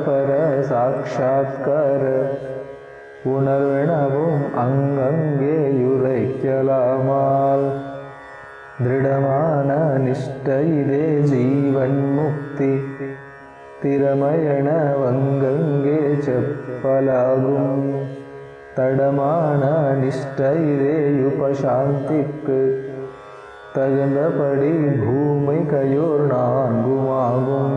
அகண்டபர சாட்சாத்கார உணர்வெனவும் அங்கங்கே யுரைக்கலாமால் திருடமான நிஷ்ட இதே ஜீவன் முக்தி திறமையென வங்கங்கே செப்பலாகும் தடமான நிஷ்ட இதே உபசாந்திக்கு தகுந்தபடி பூமிகையோர் நான்குமாகும்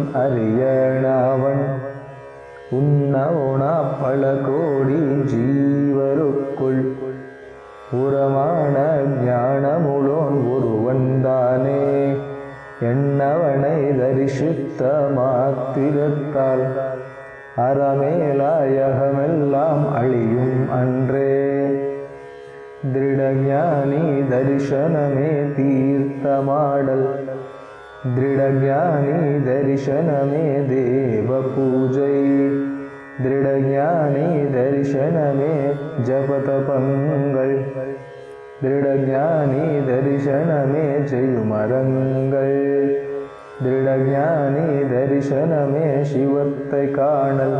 எவ்விடத்தும் அறியணவன் உன்னவுணா பல கோடி ஜீவருக்குள். உரமான ஞானமுளோன் ஒருவன்தானே எண்ணவனை தரிசித்த மாத்திரத்தால் அறமேலாயகமெல்லாம் அழியும் அன்றே. திருடஞானி தரிசனமே தீர்த்தமாடல். दृढज्ञानी दर्शन मे देवपूजय दृढज्ञानी दर्शन मे जपतपङ्गल्। दृढज्ञानी दर्शन मे जयमरङ्गी दर्शन मे शिवत्तै काणल्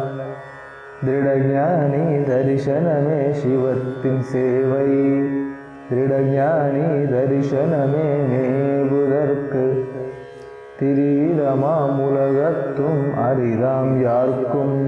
दृढज्ञानी दर्शन मे शिवत्तिं सेवै। दृढज्ञानी दर्शन मे मे बुदर्क् திரீடமாம் உலகத்தும் அரிதாம் யாருக்கும்?